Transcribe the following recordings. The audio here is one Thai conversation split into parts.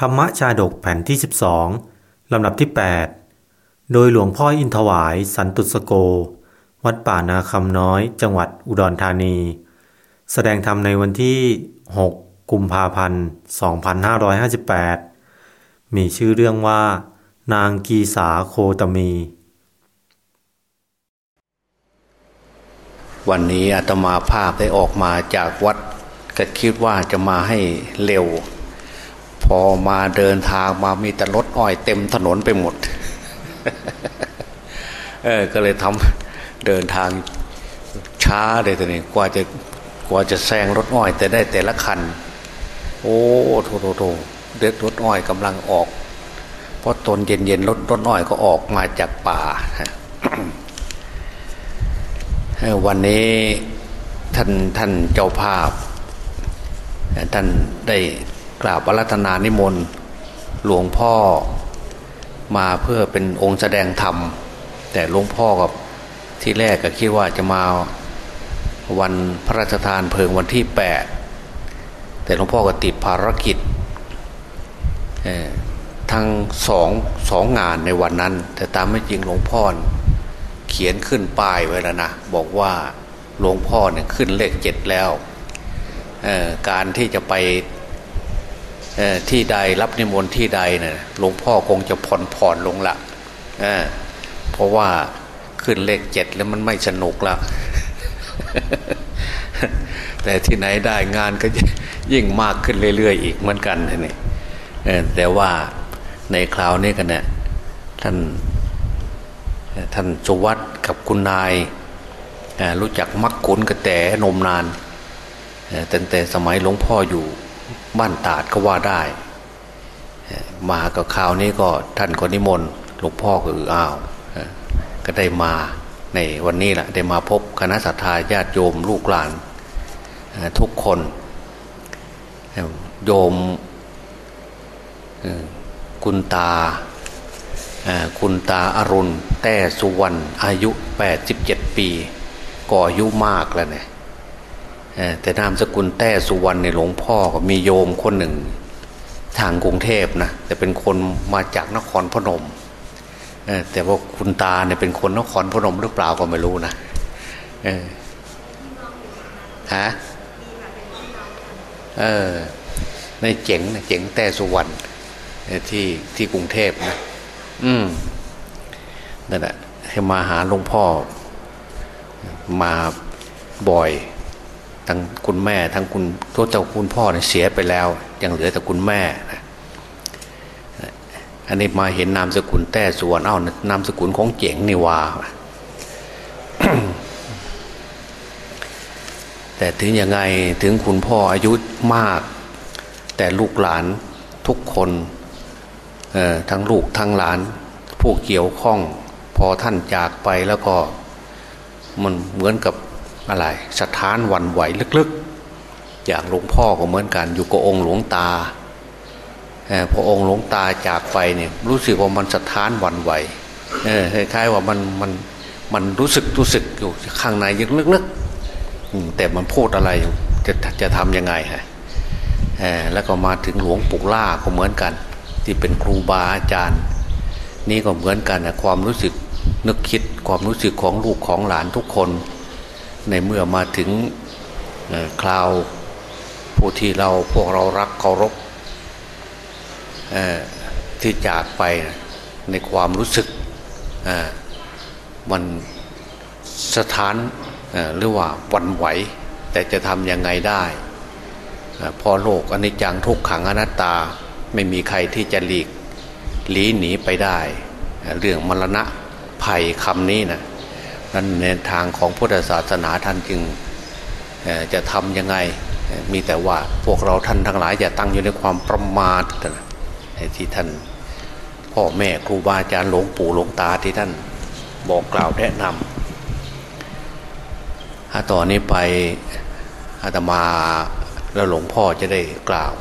ธรรมชาดกแผ่นที่ 12 ลำดับที่ 8 โดยหลวงพ่ออินทวายสันตุสโก วัดป่านาคำน้อยจังหวัดอุดรธานี แสดงธรรมในวันที่ 6 กุมภาพันธ์ 2558 มีชื่อเรื่องว่า นางกีสาโคตมี วันนี้อาตมาภาพได้ออกมาจากวัดก็คิดว่าจะมาให้เร็ว พอมาเดินทางมามีแต่รถอ้อยเต็มถนนไปหมด เออก็เลยทำเดินทางช้าเลยตอนนี้กว่าจะกว่าจะแซงรถอ้อย แต่ได้แต่ละคัน โอ้โถโถโถเด็ดรถอ้อยกำลังออกเพราะตนเย็นๆรถรถอ้อยก็ออกมาจากป่าวันนี้ท่านท่านเจ้าภาพ ท่านได้ กราบอารัธนานิมนต์หลวงพ่อมาเพื่อเป็นองค์แสดงธรรม แต่หลวงพ่อกับที่แรกก็คิดว่าจะมาวันพระราชทานเพลิงวันที่แปดแต่หลวงพ่อก็ติดภารกิจทั้งสองสองงานในวันนั้น แต่ตามไม่จริงหลวงพ่อเขียนขึ้นป้ายไว้แล้วนะ บอกว่าหลวงพ่อเนี่ยขึ้นเลขเจ็ดแล้วการที่จะไป ที่ใดรับนิมนต์ที่ใดเนี่ยหลวงพ่อคงจะผ่อนผ่อนลงละเเพราะว่าขึ้นเลขเจ็ดแล้วมันไม่สนุกละแต่ที่ไหนได้งานก็ยิ่งมากขึ้นเรื่อย ๆ อีกเหมือนกันนี่แต่ว่าในคราวนี้กันเนี่ยท่านท่านสุวัตกับคุณนายรู้จักมักขุนกระแตนมนานตั้งแต่สมัยหลวงพ่ออยู่ บ้านตาดก็ว่าได้ มากับข่าวนี้ก็ท่านก็นิมนต์หลวงพ่อก็อืออ้าวก็ได้มาในวันนี้แหละได้มาพบคณะสัตยาญาติโยมลูกหลานทุกคน โยมคุณตาคุณตาอรุณ แต้สุวรรณอายุ 87 ปีก่ออายุมากแล้วเนี่ย แต่นามสกุลแต้สุวรรณในหลวงพ่อก็มีโยมคนหนึ่ง ทางกรุงเทพนะแต่เป็นคนมาจากนครพนมแต่ว่าคุณตาเนี่ยเป็นคนนครพนมหรือเปล่าก็ไม่รู้นะฮะเออในเจ๋งนะเจ๋งแต้สุวรรณที่ที่กรุงเทพนะอืมนั่นแหละให้มาหาหลวงพ่อมาบ่อย ทั้งคุณแม่ ทั้งคุณตัวเจ้าคุณพ่อเนี่ยเสียไปแล้ว ยังเหลือแต่คุณแม่นะอันนี้มาเห็นนามสกุลแต้สวนเอ้านามสกุลของเจ๋งนี่วาแต่ถึงยังไงถึงคุณพ่ออายุมาก แต่ลูกหลานทุกคนทั้งลูกทั้งหลาน ผู้เกี่ยวข้อง พอท่านจากไปแล้วก็มันเหมือนกับ อะไรสถานวันไหวลึกๆ อย่างหลวงพ่อก็เหมือนกัน อยู่กับองค์หลวงตาพอองค์หลวงตาจากไปเนี่ยรู้สึกว่ามันสถานวันไหวคล้ายๆว่ามันมันมันรู้สึกรู้สึกอยู่ข้างในยังลึกๆแต่มันพูดอะไรจะจะทำยังไงฮะแล้วก็มาถึงหลวงปู่ล่าก็เหมือนกัน ที่เป็นครูบาอาจารย์ นี่ก็เหมือนกันนะความรู้สึกนึกคิดความรู้สึกของลูกของหลานทุกคน ในเมื่อมาถึงคราวผู้ที่เราพวกเรารักเคารพที่จากไปในความรู้สึกมันสถานหรือว่าวันไหว แต่จะทำยังไงได้พอโลกอนิจจังทุกขังอนัตตาไม่มีใครที่จะหลีกหลีหนีไปได้ เรื่องมรณะภัยคำนี้นะ นั่นในทางของพุทธศาสนาท่านจึงจะทำยังไงมีแต่ว่าพวกเราท่านทั้งหลายอย่าตั้งอยู่ในความประมาทที่ท่านพ่อแม่ครูบาอาจารย์หลวงปู่หลวงตาที่ท่านบอกกล่าวแนะนำถ้าต่อนนี้ไปอาตมาแล้วหลวงพ่อจะได้กล่าว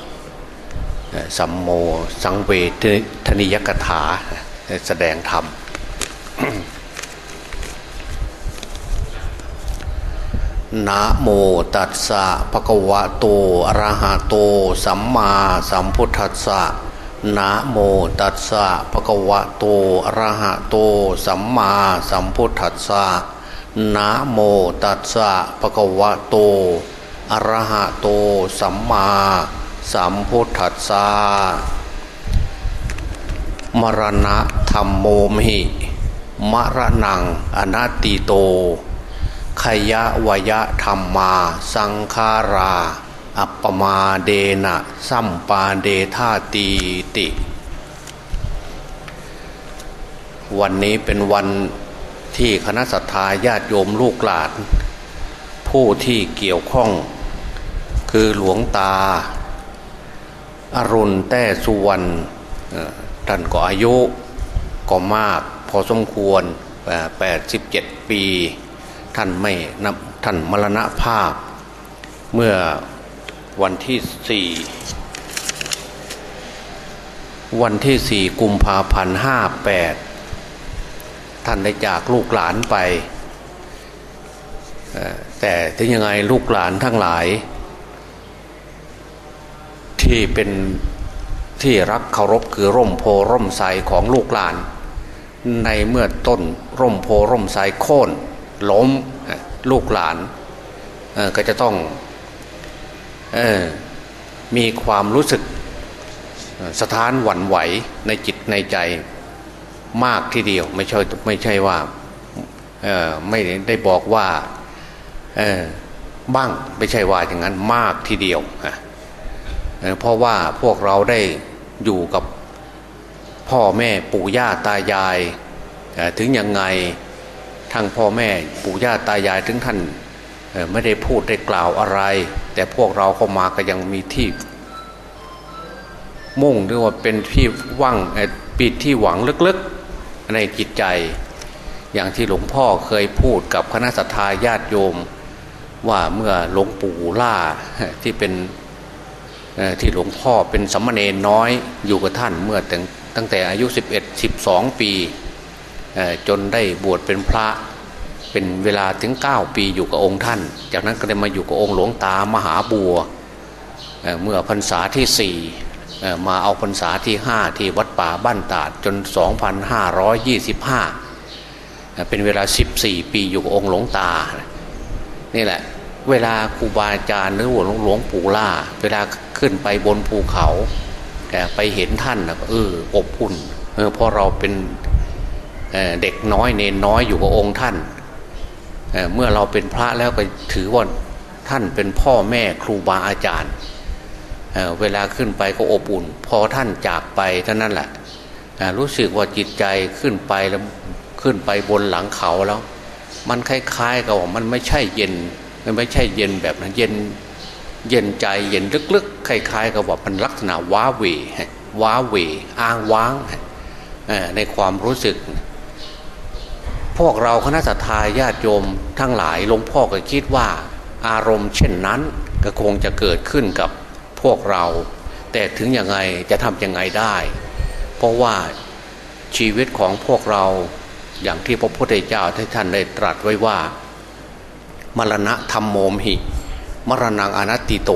สัมโมสังเวทนิยกถาแสดงธรรม นะโมตัสสะภะคะวะโตอะระหะโต สัมมาสัมพุทธัสสะนะโมตัสสะภะคะวะโตอะระหะโต สัมมาสัมพุทธัสสะนะโมตัสสะภะคะวะโตอะระหะโต สัมมาสัมพุทธัสสะมรณะธรรมโมมิมรณังอนัตติโต ขยะวยะธรรมมา สังขารา อัปปมาเดนะสัมปาเดธาตีติ วันนี้เป็นวันที่คณะสัตยาญาติโยมลูกหลาน ผู้ที่เกี่ยวข้อง คือหลวงตา อรุณแต้สุวรรณท่านก็อายุก็มากพอสมควร 87 ปี ท่านไม่นับท่านมรณภาพ เมื่อวันที่สี่วันที่สี่กุมภาพันธ์ห้าแปดท่านได้จากลูกหลานไป แต่ถึงยังไงลูกหลานทั้งหลาย ที่เป็นที่รักเคารพคือร่มโพร่มไทรของลูกหลาน ในเมื่อต้นร่มโพร่มไทรโค่น ล้มลูกหลานก็จะต้องออมีความรู้สึกสถานหวั่นไหวในจิตในใจมากทีเดียว ไม่ใช่ไม่ใช่ว่าไม่ได้บอกว่าบ้างไม่ใช่ว่าอย่างนั้นมากทีเดียวเพราะว่าพวกเราได้อยู่กับพ่อแม่ปู่ย่าตายายถึงยังไง ทางพ่อแม่ปู่ย่าตายายถึงท่านไม่ได้พูดได้กล่าวอะไร แต่พวกเราเข้ามาก็ยังมีที่ มุ่งหรือว่าเป็นที่ว่างปิดที่หวังลึกๆ ในจิตใจ อย่างที่หลวงพ่อเคยพูดกับคณะสัตยาญาติโยม ว่าเมื่อหลวงปู่ล่าที่เป็นที่หลวงพ่อเป็นสัมมาเนนน้อยอยู่กับท่านเมื่อตั้งแต่อายุ 11 12 ปี จนได้บวชเป็นพระเป็นเวลาถึง 9 ปีอยู่กับองค์ท่าน จากนั้นก็ได้มาอยู่กับองค์หลวงตามหาบัวเเมื่อพรรษาที่4มาเอาพรรษาที่ 5 ที่วัดป่าบ้านตาดจน 2525 เป็นเวลา 14 ปีอยู่กับองค์หลวงตา นี่แหละ เวลาครูบาอาจารย์หรือหลวงหลวงปู่ล่า เวลาขึ้นไปบนภูเขาไปเห็นท่านเอออบอุ่นเออพอเราเป็น เด็กน้อยเนนน้อยอยู่กับองค์ท่านเเมื่อเราเป็นพระแล้วก็ถือว่าท่านเป็นพ่อแม่ครูบาอาจารย์เเวลาขึ้นไปก็อบอุ่น พอท่านจากไปเท่านั้นแหละรู้สึกว่าจิตใจขึ้นไปแล้วขึ้นไปบนหลังเขาแล้ว มันคล้ายๆกับว่ามันไม่ใช่เย็นมันไม่ใช่เย็นแบบนั้นเย็นเย็นใจเย็นลึกๆคล้ายๆกับว่ามันลักษณะว้าเวว้าเวอ้างว้างในความรู้สึก พวกเราคณะสัตยาญาติโยมทั้งหลายหลวงพ่อก็คิดว่า อารมณ์เช่นนั้นก็คงจะเกิดขึ้นกับพวกเรา แต่ถึงยังไงจะทำยังไงได้ เพราะว่าชีวิตของพวกเราอย่างที่พระพุทธเจ้าท่านได้ตรัสไว้ว่า มรณะธรรมโมมหิ มรณังอนัตติโต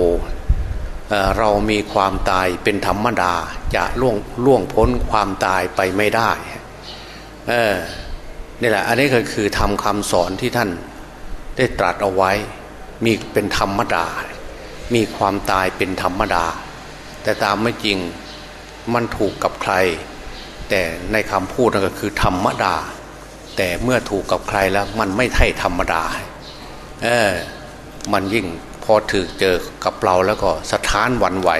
เเรามีความตายเป็นธรรมดาจะล่วงล่วงพ้นความตายไปไม่ได้ เออ นี่แหละ อันนี้ก็คือทำคำสอนที่ท่านได้ตรัสเอาไว้ มีเป็นธรรมดา มีความตายเป็นธรรมดา แต่ตามไม่จริงมันถูกกับใคร แต่ในคำพูดนั่นก็คือธรรมดา แต่เมื่อถูกกับใครแล้วมันไม่ใช่ธรรมดา เออ มันยิ่งพอถือเจอกับเราแล้วก็สถานวันไหว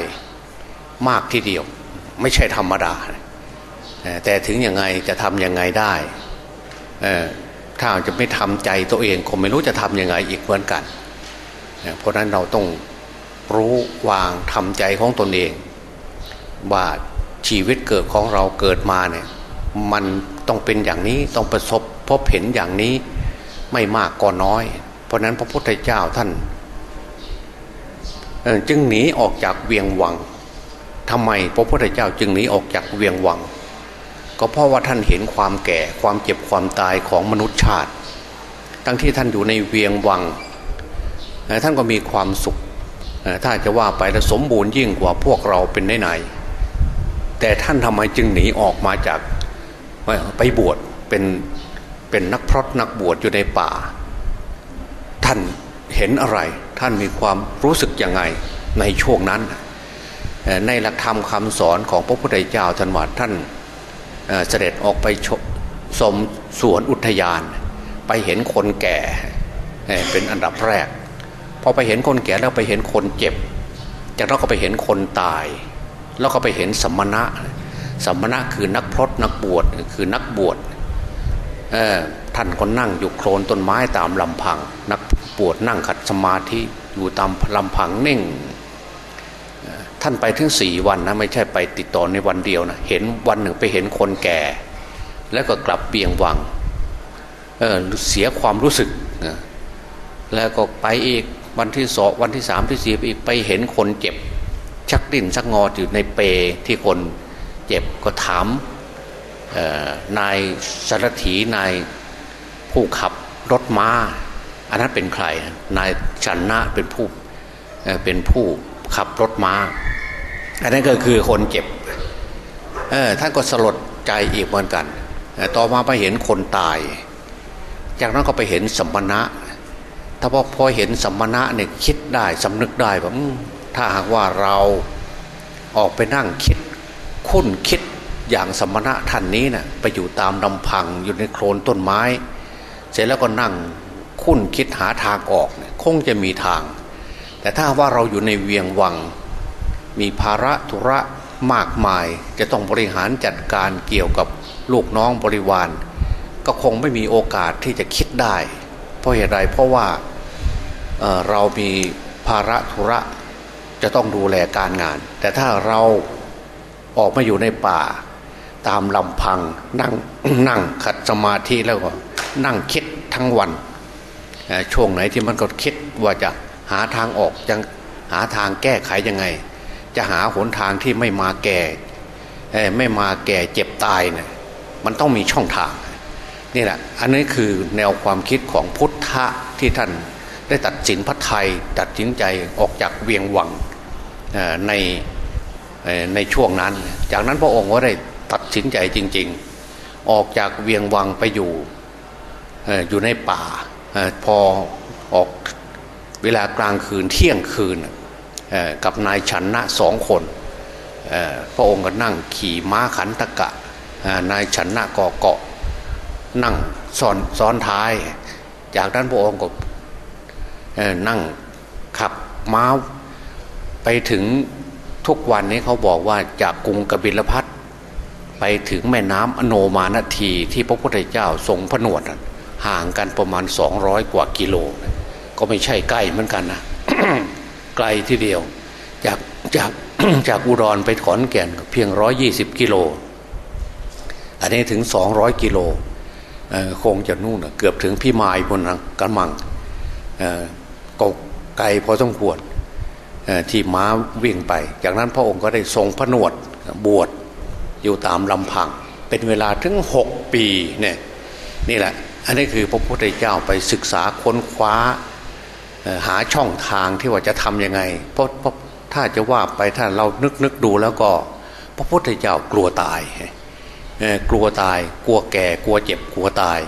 มากที่เดียว ไม่ใช่ธรรมดา แต่ถึงยังไงจะทำยังไงได้ ถ้าจะไม่ทำใจตัวเองคงไม่รู้จะทำยังไงอีกเหมือนกัน เพราะนั้นเราต้องรู้วางทำใจของตนเอง ว่าชีวิตเกิดของเราเกิดมาเนี่ยมันต้องเป็นอย่างนี้ต้องประสบพบเห็นอย่างนี้ไม่มากก็น้อย เพราะนั้นพระพุทธเจ้าท่านจึงหนีออกจากเวียงวังทำไมพระพุทธเจ้าจึงหนีออกจากเวียงวัง ก็เพราะว่าท่านเห็นความแก่ความเจ็บความตายของมนุษย์ชาติ ทั้งที่ท่านอยู่ในเวียงวัง ท่านก็มีความสุข ถ้าจะว่าไปแล้วสมบูรณ์ยิ่งกว่าพวกเราเป็นไหนๆแต่ท่านทำไมจึงหนีออกมาจากไปบวชเป็นเป็นนักพรตนักบวชอยู่ในป่า ท่านเห็นอะไร ท่านมีความรู้สึกยังไงในช่วงนั้น ในหลักธรรมคำสอนของพระพุทธเจ้าท่านว่าท่าน เสด็จออกไปสมสวนอุทยาน ไปเห็นคนแก่เป็นอันดับแรกพอไปเห็นคนแก่แล้วไปเห็นคนเจ็บ จากนั้นก็ไปเห็นคนตาย แล้วก็ไปเห็นสมณะสมณะคือนักพรตนักบวชคือนักบวชท่านก็นั่งอยู่โคลนต้นไม้ตามลำพัง นักบวชนั่งขัดสมาธิอยู่ตามลำพังเน่ง ท่านไปถึงสี่วันนะไม่ใช่ไปติดต่อในวันเดียวนะเห็นวันหนึ่งไปเห็นคนแก่ แล้วก็กลับเบียงวังเเสียความรู้สึกแล้วก็ไปอีกวันที่สองวันที่สามที่สี่อีกไปเห็นคนเจ็บ ชักดิ้นชักงออยู่ในเปที่คนเจ็บก็ถามนายสารถีนายผู้ขับรถม้า อันนั้นเป็นใคร นายชันนะเป็นผู้เป็นผู้ขับรถม้า อันนั้นก็คือคนเจ็บท่านก็สลดใจอีกเหมือนกัน ต่อมาไปเห็นคนตาย จากนั้นก็ไปเห็นสมณะ ถ้าพอพอเห็นสัมมณะเนี่ยคิดได้สำนึกได้แบบถ้าหากว่าเราออกไปนั่งคิด คุ้นคิดอย่างสมณะท่านนี้นะ่ะไปอยู่ตามลำพังอยู่ในโคลนต้นไม้ เสร็จแล้วก็นั่งคุ้นคิดหาทางออก คงจะมีทาง แต่ถ้าว่าเราอยู่ในเวียงวัง มีภาระธุระมากมาย จะต้องบริหารจัดการเกี่ยวกับลูกน้องบริวาร ก็คงไม่มีโอกาสที่จะคิดได้ เพราะเหตุไรเพราะว่าเรามีภาระธุระจะต้องดูแลการงาน แต่ถ้าเราออกมาอยู่ในป่า ตามลำพังนั่งนั่งขัดสมาธิแล้วก็นั่งคิดทั้งวันช่วงไหนที่มันก็คิดว่าจะหาทางออกจะหาทางแก้ไขยังไง จะหาหนทางที่ไม่มาแก่ไม่มาแก่เจ็บตายเนะี่ยมันต้องมีช่องทางนี่แหละอันนี้คือแนวความคิดของพุทธะที่ท่านได้ตัดสินพระไทยตัดสินใจออกจากเวียงวังในในช่วงนั้น จากนั้นพระองค์ก็ได้ตัดสินใจจริง ๆ ออกจากเวียงวังไปอยู่อยู่ในป่าพอออกเวลากลางคืนเที่ยงคืน กับนายชันนะสองคนพระองค์ก็นั่งขี่ม้าขันตะกะนายชันนะกอเกาะนั่งซ้อนซ้อนท้าย จากนั้นพระองค์ก็นั่งขับม้าไปถึงทุกวันนี้เขาบอกว่าจากกรุงกบิลพัทไปถึงแม่น้ำอโนมานทีที่พระพุทธเจ้าทรงผนวดห่างกันประมาณสองร้อยกว่ากิโล ก็ไม่ใช่ใกล้เหมือนกันนะ ไกลที่เดียว จากจากจากอุดรไปขอนแก่นเพียงร้อยยี่สิบกิโล อันนี้ถึงสองร้อยกิโลคงจะนู่นเกือบถึงพี่มายบนกันมังก็ไกลพอสมควรที่ม้าวิ่งไป จากนั้นพระองค์ก็ได้ทรงผนวดบวชอยู่ตามลำพัง เป็นเวลาถึงหกปีเนี่ยนี่แหละ อันนี้คือพระพุทธเจ้าไปศึกษาค้นคว้า หาช่องทางที่ว่าจะทำยังไงเพราะถ้าจะว่าไปถ้าเรานึกนึกดูแล้วก็ พระพุทธเจ้ากลัวตายกลัวตาย กลัวแก่ กลัวเจ็บกลัวตาย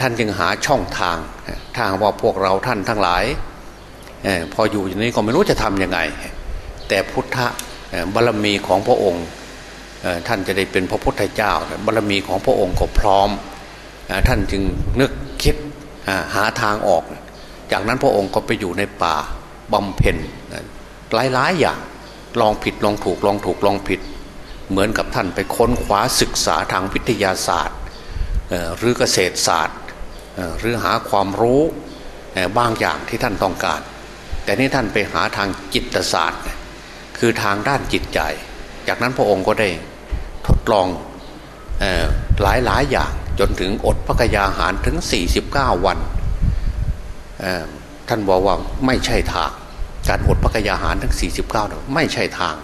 ท่านจึงหาช่องทางทางว่าพวกเราท่านทั้งหลายพออยู่อย่างนี้ก็ไม่รู้จะทำยังไง แต่พุทธบารมีของพระองค์ท่านจะได้เป็นพระพุทธเจ้าบารมีของพระองค์ก็พร้อม ท่านจึงนึกคิดหาทางออก จากนั้นพระองค์ก็ไปอยู่ในป่าบำเพ็ญหลายๆอย่างลองผิดลองถูกลองถูกลองผิด เหมือนกับท่านไปค้นคว้าศึกษาทางวิทยาศาสตร์หรือเกษตรศาสตร์หรือหาความรู้บางอย่างที่ท่านต้องการ แต่นี่ท่านไปหาทางจิตศาสตร์ คือทางด้านจิตใจ จากนั้นพระองค์ก็ได้ทดลองหลายหลายอย่างจนถึงอดพระกยาหารถึง 49 วัน ท่านบอกว่าไม่ใช่ทาง การอดพระกยาหารทั้ง 49ไม่ใช่ทาง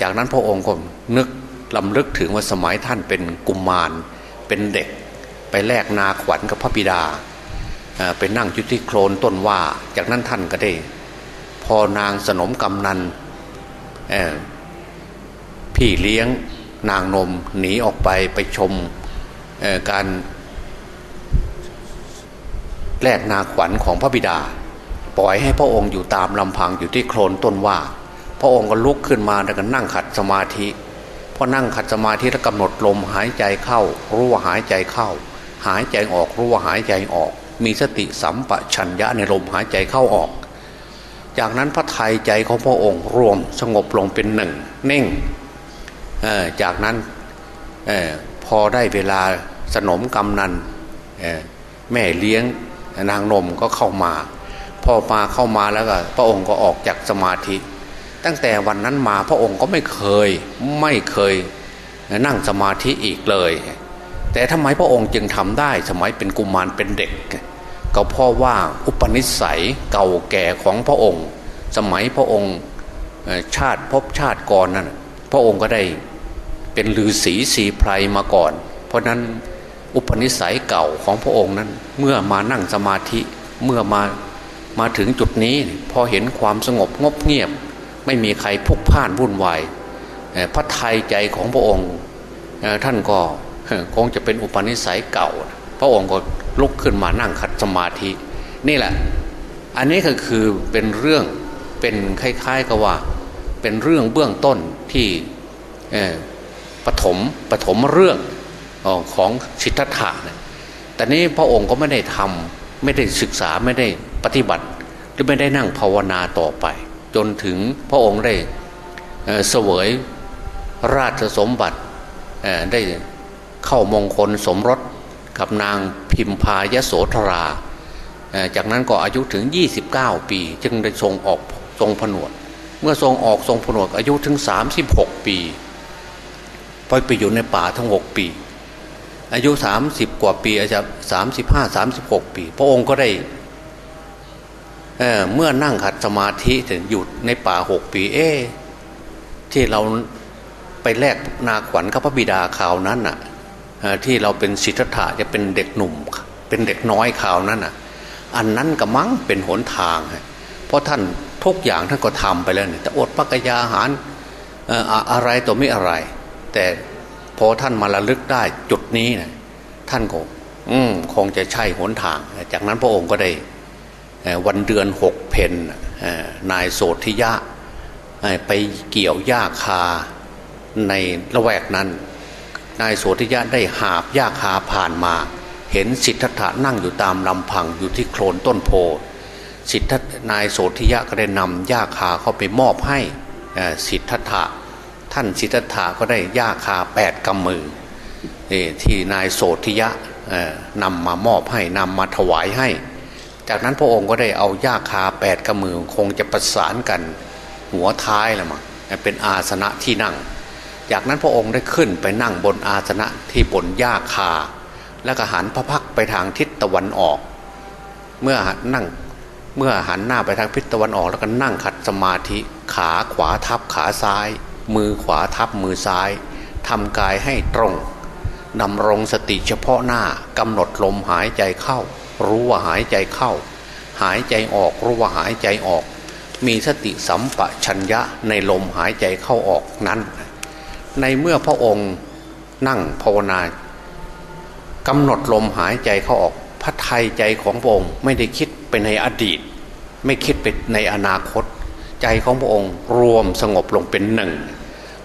จากนั้นพระองค์ก็นึกลำลึกถึงว่าสมัยท่านเป็นกุมมารเป็นเด็ก ไปแลกนาขวัญกับพระบิดาไปนั่งยุติโคลนต้นว่า จากนั้นท่านก็ได้ พอนางสนมกำนันพี่เลี้ยงนางนมหนีออกไปไปชมการ แลกนาขวัญของพระบิดา ปล่อยให้พระองค์อยู่ตามลำพังอยู่ที่โคลนต้นว่า พระองค์ก็ลุกขึ้นมาแล้วก็นั่งขัดสมาธิพอนั่งขัดสมาธิแล้วกำหนดลมหายใจเข้า รู้ว่าหายใจเข้า หายใจออกรู้ว่าหายใจออก มีสติสัมปชัญญะในลมหายใจเข้าออก จากนั้นพระไทยใจของพระองค์รวมสงบลงเป็นหนึ่งเน่งจากนั้นอพอได้เวลาสนมกำนันแม่เลี้ยง นางนมก็เข้ามา พอมาเข้ามาแล้วก็พระองค์ก็ออกจากสมาธิ ตั้งแต่วันนั้นมาพระองค์ก็ไม่เคยไม่เคยนั่งสมาธิอีกเลย แต่ทำไมพระองค์จึงทำได้สมัยเป็นกุมารเป็นเด็ก ก็เพราะว่าอุปนิสัยเก่าแก่ของพระองค์ สมัยพระองค์ชาติพบชาติก่อนนั้นพระองค์ก็ได้เป็นฤาษีสีไพรมาก่อน เพราะนั้น อุปนิสัยเก่าของพระองค์นั้น เมื่อมานั่งสมาธิเมื่อมามาถึงจุดนี้พอเห็นความสงบงบเงียบ ไม่มีใครพุกพ่านวุ่นวายพระไทยใจของพระองค์ท่านก็คงจะเป็นอุปนิสัยเก่า พระองค์ก็ลุกขึ้นมานั่งขัดสมาธิ นี่แหละ อันนี้ก็คือเป็นเรื่องเป็นคล้ายๆกับว่าเป็นเรื่องเบื้องต้นที่ปฐมปฐมเรื่อง ของสิทธัตถะแต่นี้พระองค์ก็ไม่ได้ทำไม่ได้ศึกษาไม่ได้ปฏิบัติ หรือไม่ได้นั่งภาวนาต่อไป จนถึงพระองค์ได้เสวยราชสมบัติได้เข้ามงคลสมรสกับนางพิมพายโสธรา จากนั้นก็อายุถึง 29 ปี จึงได้ทรงออกทรงผนวด เมื่อทรงออกทรงผนวดอายุถึง 36 ปี ไปไปอยู่ในป่าทั้งหกปี อายุสามสิบกว่าปีอาจจะสามสิบห้าสามสิบหกปี พระองค์ก็ได้เเมื่อนั่งขัดสมาธิถึงหยุดในป่าหกปี เอ๊ที่เราไปแลกนาขวัญกับพระบิดาข่าวนั้นน่ะที่เราเป็นสิทธัตถะจะเป็นเด็กหนุ่ม เป็นเด็กน้อยข่าวนั้นน่ะ อันนั้นก็มั้งเป็นหนทาง เพราะท่านทุกอย่างท่านก็ทำไปแล้วเนี่ยแต่อดปักยาหารอะไรตัวไม่อะไร แต่พอท่านมาระลึกได้จุด นี้นะท่านก็คงจะใช่หนทาง จากนั้นพระองค์ก็ได้วันเดือนหกเพนนายโสธิยะไปเกี่ยวหญ้าคาในละแวกนั้น นายโสธิยะได้หาบหญ้าคาผ่านมา เห็นสิทธัตถะนั่งอยู่ตามลำพังอยู่ที่โคลนต้นโพสิทธัตนายโสธิยะก็ได้นำหญ้าคาเข้าไปมอบให้สิทธัตถะท่านสิทธัตถะก็ได้ยาคาแปดกำมือ ที่นายโสธิยะนำมามอบให้นำมาถวายให้ จากนั้นพระองค์ก็ได้เอายาคาแปดกำมือคงจะประสานกันหัวท้ายละมั้งเป็นอาสนะที่นั่ง จากนั้นพระองค์ได้ขึ้นไปนั่งบนอาสนะที่บนยาคา แล้วก็หันพระพักไปทางทิศตะวันออก เมื่อนั่งเมื่อหันหน้าไปทางทิศตะวันออกแล้วก็นั่งขัดสมาธิขาขวาทับขาซ้าย มือขวาทับมือซ้ายทำกายให้ตรง ดำรงสติเฉพาะหน้ากำหนดลมหายใจเข้า รู้ว่าหายใจเข้า หายใจออกรู้ว่าหายใจออก มีสติสัมปชัญญะในลมหายใจเข้าออกนั้น ในเมื่อพระองค์นั่งภาวนากำหนดลมหายใจเข้าออกพระไทยใจของพระองค์ไม่ได้คิดไปในอดีต ไม่คิดไปในอนาคต ใจของพระองค์รวมสงบลงเป็นหนึ่ง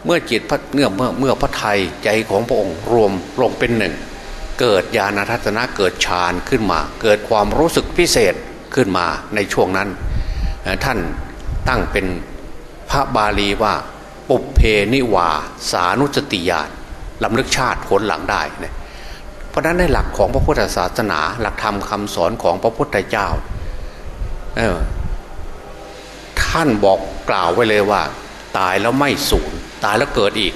เมื่อจิตพระเมื่อเมื่อเมื่อพระไทยใจของพระองค์รวมลงเป็นหนึ่ง เกิดญาณทัศนะเกิดฌานขึ้นมา เกิดความรู้สึกพิเศษขึ้นมาในช่วงนั้น ท่านตั้งเป็นพระบาลีว่าปุเพนิวาสานุสติญาณลำลึกชาติผลหลังได้เพราะนั้นในหลักของพระพุทธศาสนา หลักธรรมคำสอนของพระพุทธเจ้าท่านบอกกล่าวไว้เลยว่า ตายแล้วไม่สูญ ตายแล้วเกิดอีก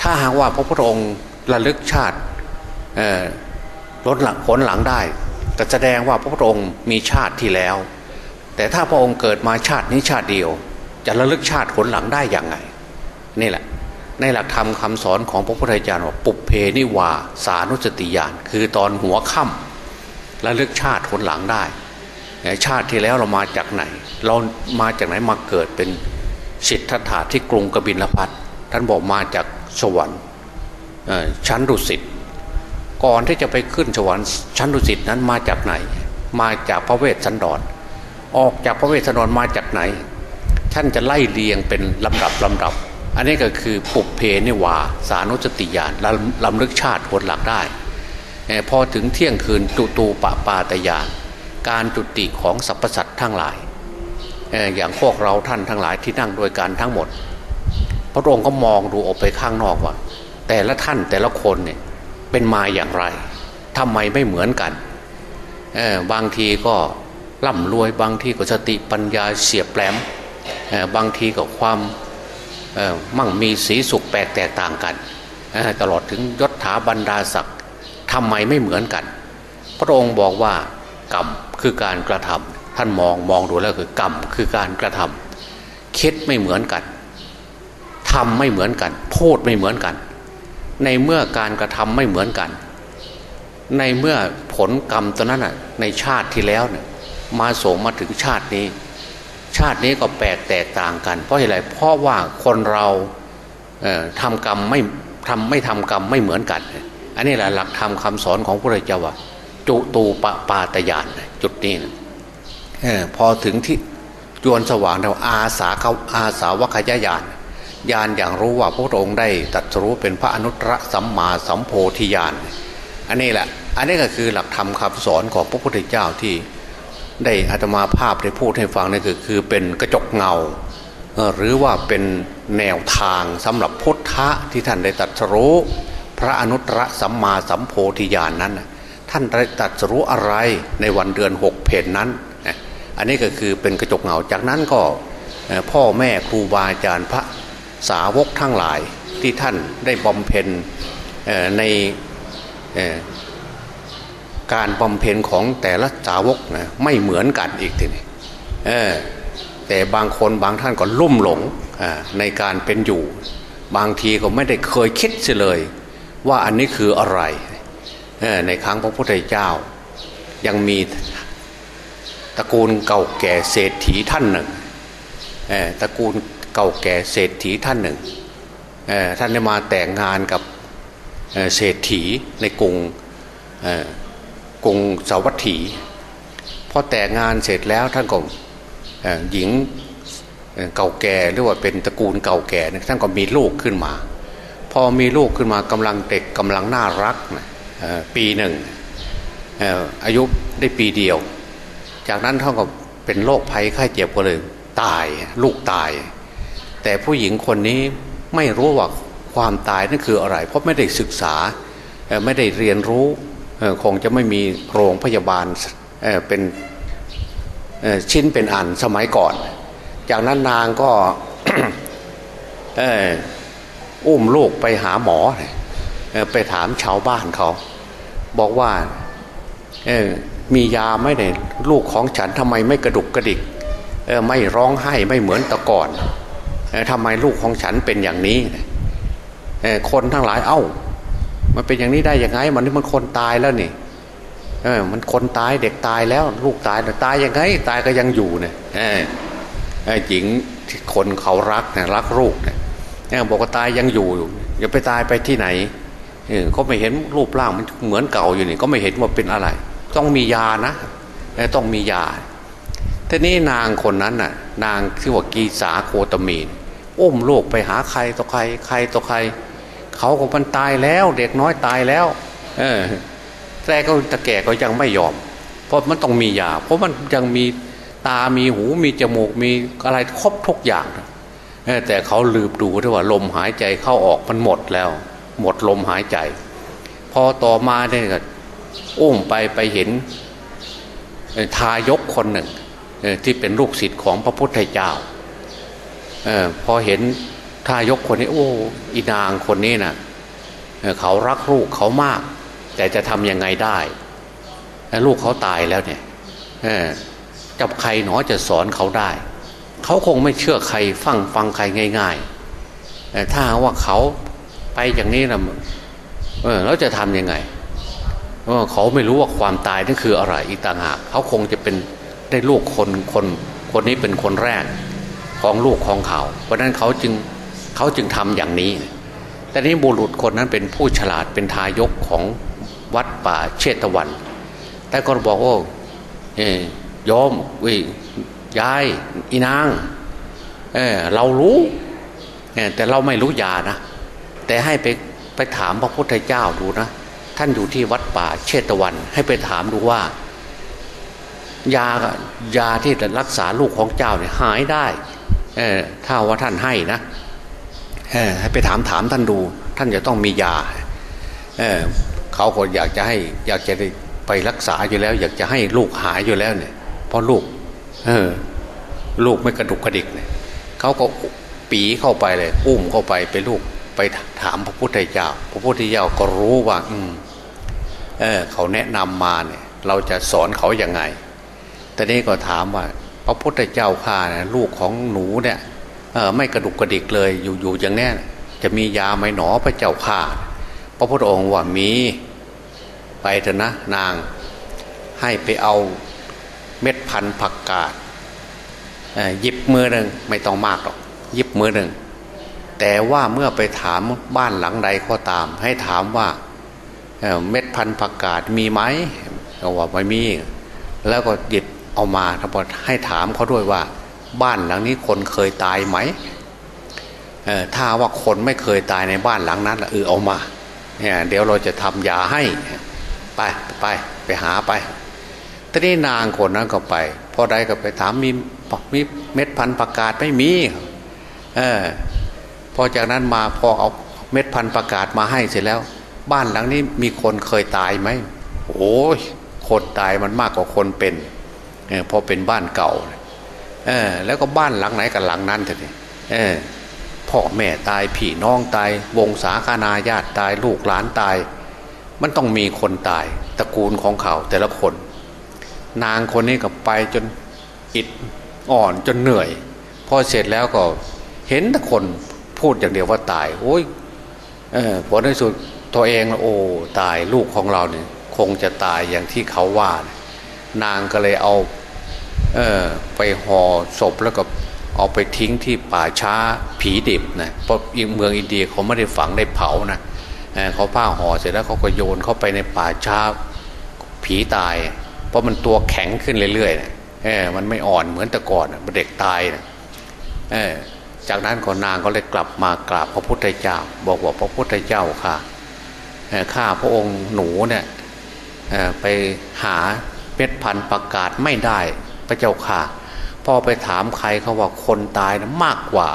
ถ้าหากว่าพระพุทธองค์ระลึกชาติลดหลังผลหลังได้แต่แสดงว่าพระพุทธองค์มีชาติที่แล้ว แต่ถ้าพระองค์เกิดมาชาตินี้ชาติเดียว จะระลึกชาติผลหลังได้อย่างไง นี่แหละ ในหลักธรรมคาสอนของพระพุทธเจ้าว่าปุเพนิวาสานุสติญาณคือตอนหัวค่ำระลึกชาติหนหลังได้ชาติที่แล้วเรามาจากไหน เรามาจากไหนมาเกิดเป็น สิทธัตถะที่กรุงกบิลพัสดุ์ท่านบอกมาจากสวรรค์ชั้นดุสิตก่อนที่จะไปขึ้นสวรรค์ชั้นดุสิตนั้นมาจากไหน มาจากพระเวสสันดรออกจากพระเวสสันดรมาจากไหน ท่านจะไล่เรียงเป็นลำดับลำดับ อันนี้ก็คือปุเพนิวาสานุสติญาณลำลึกชาติผลหลักได้พอถึงเที่ยงคืนตุตูปปาตยานการจุติของสรรพสัตว์ทั้งหลาย อย่างพวกเราท่านทั้งหลายที่นั่งโดยการทั้งหมด พระองค์ก็มองดูออกไปข้างนอกว่า แต่ละท่านแต่ละคนเนี่ยเป็นมาอย่างไรทำไมไม่เหมือนกันบางทีก็ร่ำรวยบางทีก็สติปัญญาเสียบแปลมบางทีก็ความมั่งมีสีสุขแปลกแตกต่างกัน ตลอดถึงยศถาบรรดาศักดิ์ทำไมไม่เหมือนกัน พระองค์บอกว่ากรรมคือการกระทำ ท่านมองมองดูแล้วคือกรรมคือการกระทำคิดไม่เหมือนกันทำไม่เหมือนกัน พูดไม่เหมือนกัน ในเมื่อการกระทำไม่เหมือนกัน ในเมื่อผลกรรมตัวนั้นอะในชาติที่แล้วเนี่ยมาส่งมาถึงชาตินี้ ชาตินี้ก็แปลกแตกต่างกัน เพราะอะไรเพราะว่าคนเราเทำกรรมไม่ทำไม่ทำกรรมไม่เหมือนกัน อันนี้แหละหลักธรรมคาสอนของพระเจ้าว่าจุตูปปาตยานจุดนี้นะ พอถึงที่จวนสว่างเราอาสาเขาอาสาวคยายานยานอย่างรู้ว่าพระองค์ได้ตัดรู้เป็นพระอนุตตรสัมมาสัมโพธิญาณอันนี้แหละ อันนี้ก็คือหลักธรรมคำสอนของพระพุทธเจ้าที่ได้อาตมาภาพได้พูดให้ฟังนี่คือคือเป็นกระจกเงา หรือว่าเป็นแนวทางสำหรับพุทธะที่ท่านได้ตัดรู้ พระอนุตตรสัมมาสัมโพธิญาณนนั้น ท่านได้ตัดรู้อะไรในวันเดือนหกเพนนั้น อันนี้ก็คือเป็นกระจกเงาจากนั้นก็พ่อแม่ครูบาอาจารย์พระสาวกทั้งหลายที่ท่านได้บำเพ็ญในการบำเพ็ญของแต่ละสาวกนะไม่เหมือนกันอีกทีนี้แต่บางคนบางท่านก็ลุ่มหลงในการเป็นอยู่ บางทีก็ไม่ได้เคยคิดเลย ว่าอันนี้คืออะไรในครั้งพระพุทธเจ้ายังมี ตระกูลเก่าแก่เศรษฐีท่านหนึ่งตระกูลเก่าแก่เศรษฐีท่านหนึ่งท่านได้มาแต่งงานกับเศรษฐีในกรุงกรุงสาวัตถีพอแต่งงานเสร็จแล้วท่านก็หญิงเก่าแก่หรือว่าเป็นตระกูลเก่าแก่ท่านก็มีลูกขึ้นมา พอมีลูกขึ้นมากำลังเด็กกำลังน่ารักนะปีหนึ่งอายุได้ปีเดียว จากนั้นท่านก็เป็นโรคภัยไข้เจ็บก็เลยตายลูกตาย แต่ผู้หญิงคนนี้ไม่รู้ว่าความตายนั่นคืออะไร เพราะไม่ได้ศึกษาไม่ได้เรียนรู้คงจะไม่มีโรงพยาบาลเป็นชิ้นเป็นอันสมัยก่อน จากนั้นนางก็อุ้มลูกไปหาหมอ ไปถามชาวบ้านเขา บอกว่า มียาไม่เนี่ยลูกของฉันทำไมไม่กระดุกกระดิกไม่ร้องไห้ไม่เหมือนแต่ก่อนทำไมลูกของฉันเป็นอย่างนี้คนทั้งหลายเอา้า มันเป็นอย่างนี้ได้ยังไง มันนี่มันคนตายแล้วนี่เออมันคนตายเด็กตายแล้ว ลูกตายตายยังไง ตายก็ยังอยู่เนี่ยหญิงคนเขารักเนี่ยรักลูกเนี่ยบอกว่าตายยังอยู่อย่าไปตายไปที่ไหนเขาไม่เห็นรูปร่างมันเหมือนเก่าอยู่นี่ก็ไม่เห็นว่าเป็นอะไร ต้องมียานะต้องมียาทีนี้นางคนนั้นน่ะ นางที่อว่ากีสาโคตมีนอุ้มลูกไปหาใครต่อใคร ใครต่อใคร เขาก็มันตายแล้ว เด็กน้อยตายแล้ว เออแต่ก็ตะแก่ก็ยังไม่ยอม เพราะมันต้องมียา เพราะมันยังมีตามีหูมีจมูกมีอะไรครบทุกอย่างแต่เขาลืมดูที่ว่าลมหายใจเข้าออกมันหมดแล้ว หมดลมหายใจ พอต่อมาเนี่ย อุ้มไปไปเห็นทายกคนหนึ่งที่เป็นลูกศิษย์ของพระพุทธเจ้าอพอเห็นทายกคนนี้ โอ้อีนางคนนี้นะ่ะเขารักลูกเขามาก แต่จะทำยังไงได้ ลูกเขาตายแล้วเนี่ยจับใครหนอจะสอนเขาได้ เขาคงไม่เชื่อใครฟังฟังใครง่าย ๆ ถ้าว่าเขาไปอย่างนี้นะเออแล้วจะทำยังไง เขาไม่รู้ว่าความตายนั่นคืออะไรอีกต่างหากเขาคงจะเป็นได้ลูกคนคนคนนี้เป็นคนแรกของลูกของเขา เพราะนั้นเขาจึงเขาจึงทำอย่างนี้ แต่นี้บุรุษคนนั้นเป็นผู้ฉลาดเป็นทายกของวัดป่าเชตวัน แต่ก็บอกว่าเอ้ยอมวิยายอีนางเออเรารู้แต่เราไม่รู้ยานะ แต่ให้ไปไปถามพระพุทธเจ้าดูนะ ท่านอยู่ที่วัดป่าเชตวัน ให้ไปถามดูว่า ยายาที่จะรักษาลูกของเจ้าเนี่ยหายได้เออถ้าว่าท่านให้นะเออให้ไปถามถามท่านดู ท่านจะต้องมียาเออเขาก็อยากจะให้อยากจะไปรักษาอยู่แล้ว อยากจะให้ลูกหายอยู่แล้วเนี่ยเพราะลูก เออ ลูกไม่กระดุกกระดิกเนี่ยเขาก็ปีเข้าไปเลย อุ้มเข้าไปไปลูกไปถามพระพุทธเจ้า พระพุทธเจ้าก็รู้ว่า อืม เออเขาแนะนำมาเนี่ย เราจะสอนเขาอย่างไง แต่นี้ก็ถามว่า พระพุทธเจ้าข้าเนี่ยลูกของหนูเนี่ยเออไม่กระดุกกระดิกเลยอยู่อยู่อย่างแน่จะมียาไหมหนอพระเจ้าข้าพระพุทธองค์ว่ามีไปเถอะนะนางให้ไปเอาเม็ดพันธุ์ผักกาดหยิบมือหนึ่งไม่ต้องมากหรอกหยิบมือหนึ่งแต่ว่าเมื่อไปถามบ้านหลังใดก็ตาม ให้ถามว่า เม็ดพันธุ์ผักกาดมีไหมเขาว่าไม่มี แล้วก็หยิบเอามาทั้งหมดให้ถามเขาด้วยว่า บ้านหลังนี้คนเคยตายไหมถ้าว่าคนไม่เคยตายในบ้านหลังนั้นเออเอามาเนี่ยเดี๋ยวเราจะทำยาให้ ไปไปไปหาไปตอนนี้นางคนนั้นก็ไปพอใดก็ไปถามมีมีเม็ดพันธุ์ผักกาดไม่มีเออพอจากนั้นมาพอเอาเม็ดพันธุ์ประกาศมาให้เสร็จแล้ว บ้านหลังนี้มีคนเคยตายไหมโอ้ยคนตายมันมากกว่าคนเป็นเออพอเป็นบ้านเก่าเออแล้วก็บ้านหลังไหนกับหลังนั้นเถอะเออพ่อแม่ตายพี่น้องตาย วงศาคณาญาติตายลูกหลานตาย มันต้องมีคนตายตระกูลของเขาแต่ละคน นางคนนี้ก็ไปจนอิดอ่อนจนเหนื่อย พอเสร็จแล้วก็เห็นแต่คนพูดอย่างเดียวว่าตาย โอ้ยเออผลในสุด ตัวเองโอ้ตายลูกของเราเนี่ยคงจะตายอย่างที่เขาว่านางก็เลยเอาเออไปห่อศพแล้วก็เอาไปทิ้งที่ป่าช้าผีดิบนะเพราะเมืองอินเดียเขาไม่ได้ฝังได้เผานะเเขาผ้าห่อเสร็จแล้วเขาก็โยนเข้าไปในป่าช้าผีตาย เพราะมันตัวแข็งขึ้นเรื่อยๆนะเออมันไม่อ่อนเหมือนแต่ก่อนนะเด็กตายนะเออจากนั้นก็นางก็เลยกลับมากราบพระพุทธเจ้า บอกว่าพระพุทธเจ้าค่ะ ข้าพระองค์หนูเนี่ยไปหาเม็ดพันธุ์ประกาศไม่ได้พระเจ้าค่ะพ่อไปถามใครเขาว่าคนตายนะมากกว่า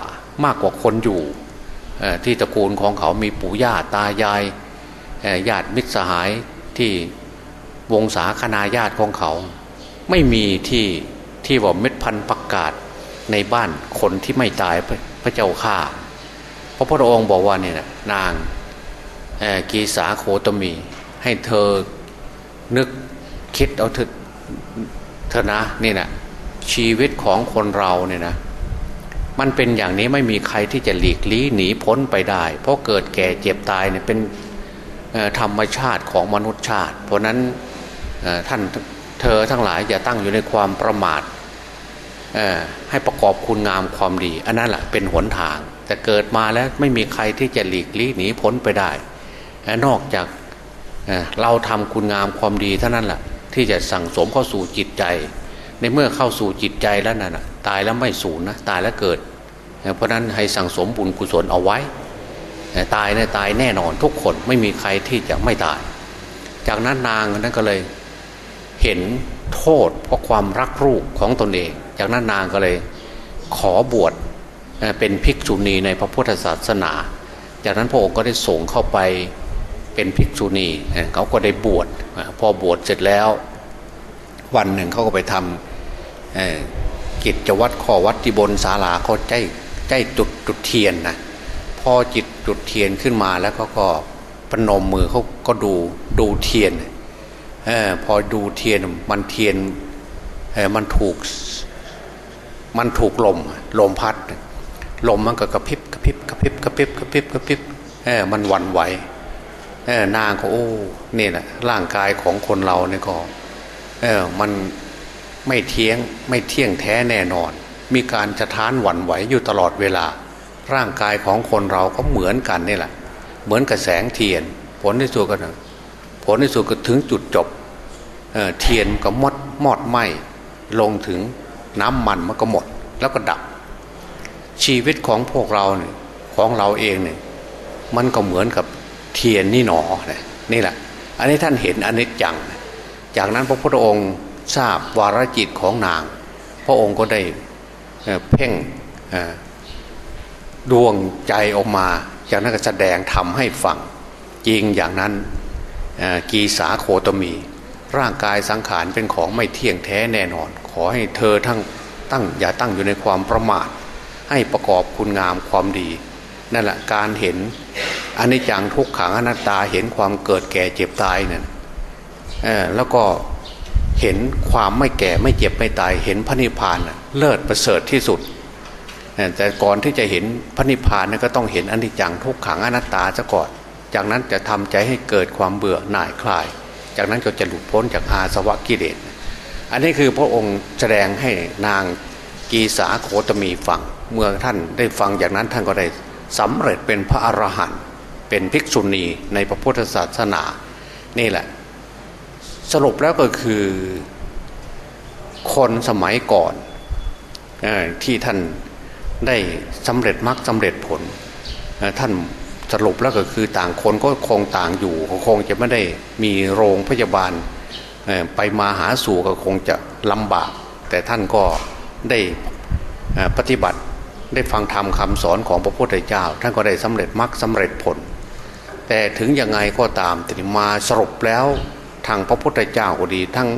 มากกว่าคนอยู่ที่ตระกูลของเขามีปู่ย่าตายายญาติมิตรสหายที่วงศาคณาญาติของเขา ไม่มีที่ที่ว่าเม็ดพันธุ์ประกาศในบ้านคนที่ไม่ตายพระเจ้าข่าพระพุทธองค์บอกว่าเนี่ยนาง กีสาโคตมี ให้เธอนึกคิดเอาเธอเธอนะนี่นะชีวิตของคนเราเนี่ยนะมันเป็นอย่างนี้ไม่มีใครที่จะหลีกลี่หนีพ้นไปได้ เพราะเกิดแก่เจ็บตายเนี่ยเป็นธรรมชาติของมนุษยชาติ เพราะนั้นท่านเธอทั้งหลายอย่าตั้งอยู่ในความประมาทให้ประกอบคุณงามความดี อันนั้นแหละเป็นหนทาง แต่เกิดมาแล้วไม่มีใครที่จะหลีกลี่หนีพ้นไปได้ นอกจากเราทำคุณงามความดีเท่านั้นแหละที่จะสั่งสมเข้าสู่จิตใจ ในเมื่อเข้าสู่จิตใจแล้วนั่นตายแล้วไม่สูญนะตายแล้วเกิด เพราะนั้นให้สั่งสมบุญกุศลเอาไว้ ตายเนี่ยตายแน่นอนทุกคนไม่มีใครที่จะไม่ตาย จากนั้นนางนั้นก็เลยเห็นโทษเพราะความรักลูกของตนเอง จากนั้นนางก็เลยขอบวชเป็นภิกษุณีในพระพุทธศาสนา จากนั้นพระองค์ก็ได้ส่งเข้าไป เป็นภิกษุณีเขาก็ได้บวชพอบวชเสร็จแล้ว วันหนึ่งเขาก็ไปทำกิจวัตรข้อวัดที่บนศาลาเขาใจใจจุดจุดเทียนนะพอจิตจุดเทียนขึ้นมาแล้วเขาก็ปนมมือเขาก็ดูดูเทียนอพอดูเทียนมันเทียนมันถูกมันถูกลมลมพัด ลมมันก็กระพริบกระพริบกระพริบกระพริบกระพริบกระพริบเออมันวันไหว นางก็โอ้นี่แหละร่างกายของคนเราเนี่ยก็เออมันไม่เที่ยงไม่เที่ยงแท้แน่นอน มีการจะท้านหวั่นไหวอยู่ตลอดเวลา ร่างกายของคนเราก็เหมือนกันนี่แหละ เหมือนกับแสงเทียน ผลที่สุดก็ผลที่สุดก็ถึงจุดจบเเทียนก็มดมอดไหมลงถึงน้ำมันมันก็หมด แล้วก็ดับ ชีวิตของพวกเราเนี่ยของเราเองเนี่ยมันก็เหมือนกับ เทียนนี่หนอนี่แหละ อันนี้ท่านเห็นอันนี้จัง จากนั้นพระพุทธองค์ทราบวารจิตของนาง พระองค์ก็ได้เพ่งดวงใจออกมาจากนั้นก็แสดงทำให้ฟังจริงอย่างนั้นกีสาโคตมี ร่างกายสังขารเป็นของไม่เที่ยงแท้แน่นอน ขอให้เธอทั้งตั้งอย่าตั้งอยู่ในความประมาท ให้ประกอบคุณงามความดี นั่นแหละการเห็นอันนี้จังทุกขังอนัตตาเห็นความเกิดแก่เจ็บตายเนี่ยแล้วก็เห็นความไม่แก่ไม่เจ็บไม่ตาย เห็นพระนิพพานเลิศประเสริฐที่สุด แต่ก่อนที่จะเห็นพระนิพพานก็ต้องเห็นอนิจจังทุกขังอนัตตาซะก่อน จากนั้นจะทำใจให้เกิดความเบื่อหน่ายคลาย จากนั้นก็จะหลุดพ้นจากอาสวะกิเลส อันนี้คือพระองค์แสดงให้นางกีสาโคตมีฟัง เมื่อท่านได้ฟังอย่างนั้นท่านก็ได้ สำเร็จเป็นพระอรหันต์เป็นภิกษุณีในพระพุทธศาสนา นี่แหละ สรุปแล้วก็คือคนสมัยก่อนที่ท่านได้สำเร็จมรรคสำเร็จผลท่านสรุปแล้วก็คือต่างคนก็คงต่างอยู่คงจะไม่ได้มีโรงพยาบาลไปมาหาสู่ก็คงจะลำบาก แต่ท่านก็ได้ปฏิบัติ ได้ฟังธรรมคำสอนของพระพุทธเจ้า ท่านก็ได้สำเร็จมรรคสาเร็จผล แต่ถึงยังไงก็ตามต่มาสรุปแล้วทางพระพุทธเจ้าก็ดี ทั้ง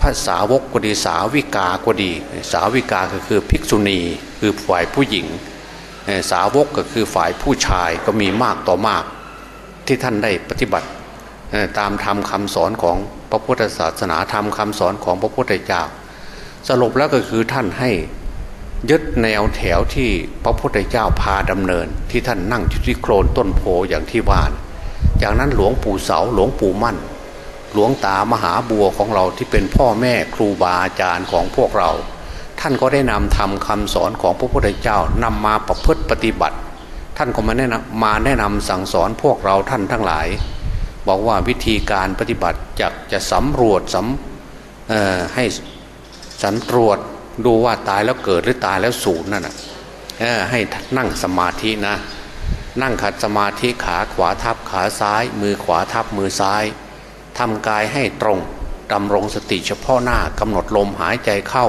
ภาษาวกก็ดีสาวิกาก็ดี สาวิกาก็คือภิกษุณีคือฝ่ายผู้หญิง สาวกก็คือฝ่ายผู้ชายก็มีมากต่อมาก ที่ท่านได้ปฏิบัติตามธรรมคาสอนของพระพุทธศาสนาธรรมคาสอนของพระพุทธเจ้า สรุปแล้วก็คือท่านให้ ยึดแนวแถวที่พระพุทธเจ้าพาดำเนิน ที่ท่านนั่งที่โคลนต้นโพอย่างที่ว่านจากนั้นหลวงปู่เสาหลวงปู่มั่น หลวงตามหาบัวของเราที่เป็นพ่อแม่ครูบาอาจารย์ของพวกเรา ท่านก็ได้นำทำคำสอนของพระพุทธเจ้านำมาประพฤติปฏิบัติ ท่านก็มาแนะนำมาแนะนำสั่งสอนพวกเราท่านทั้งหลาย บอกว่าวิธีการปฏิบัติจะจะสำรวจสำให้สันตรวจ ดูว่าตายแล้วเกิดหรือตายแล้วสูญนั่นนะให้นั่งสมาธินะ นั่งขัดสมาธิขาขวาทับขาซ้าย มือขวาทับมือซ้ายทำกายให้ตรงดำรงสติเฉพาะหน้ากำหนดลมหายใจเข้า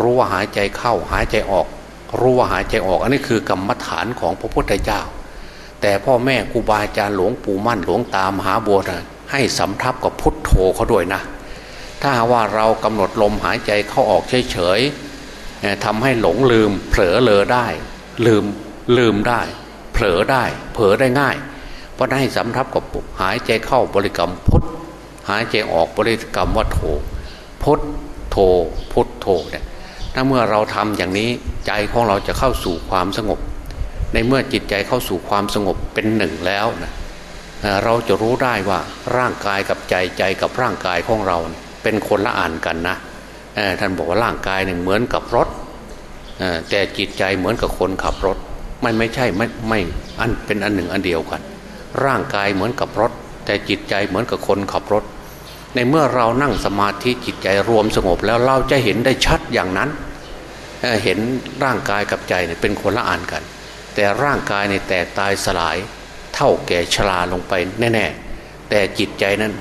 รู้ว่าหายใจเข้าหายใจออก รู้ว่าหายใจออก อันนี้คือกรรมฐานของพระพุทธเจ้า แต่พ่อแม่ครูบาอาจารย์หลวงปู่มั่นหลวงตามหาบัวนะให้สำทับกับพุทโธเขาด้วยนะ ถ้าว่าเรากำหนดลมหายใจเข้าออกเฉยๆทำให้หลงลืม เผลอเลอได้ ลืมลืมได้ เผลอได้ เผลอได้ง่าย เพราะให้สำทับกับหายใจเข้าบริกรรมพุทหายใจออกบริกรรมว่าโถพุทโธพุทโธเนี่ยถ้าเมื่อเราทำอย่างนี้ใจของเราจะเข้าสู่ความสงบ ในเมื่อจิตใจเข้าสู่ความสงบเป็นหนึ่งแล้วนะเราจะรู้ได้ว่าร่างกายกับใจใจกับร่างกายของเราเเป็นคนละอ่านกันนะท่านบอกว่าร่างกายเนี่ยเหมือนกับรถแต่จิตใจเหมือนกับคนขับรถ ไม่ไม่ใช่ไม่ไม่อันเป็นอันหนึ่งอันเดียวกัน ร่างกายเหมือนกับรถ แต่จิตใจเหมือนกับคนขับรถ ในเมื่อเรานั่งสมาธิจิตใจรวมสงบแล้วเราจะเห็นได้ชัดอย่างนั้นเเห็นร่างกายกับใจเนี่ยเป็นคนละอ่านกัน แต่ร่างกายเนี่ยแต่ตายสลาย เท่าแก่ชราลงไปแน่ ๆ แต่จิตใจนั้น